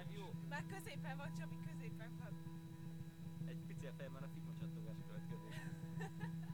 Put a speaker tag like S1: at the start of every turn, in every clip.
S1: már jó.
S2: Már középen van, Csabi, középen van.
S1: Egy pici a fejem, már a fitma csattogás következik.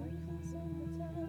S3: Take us in the time.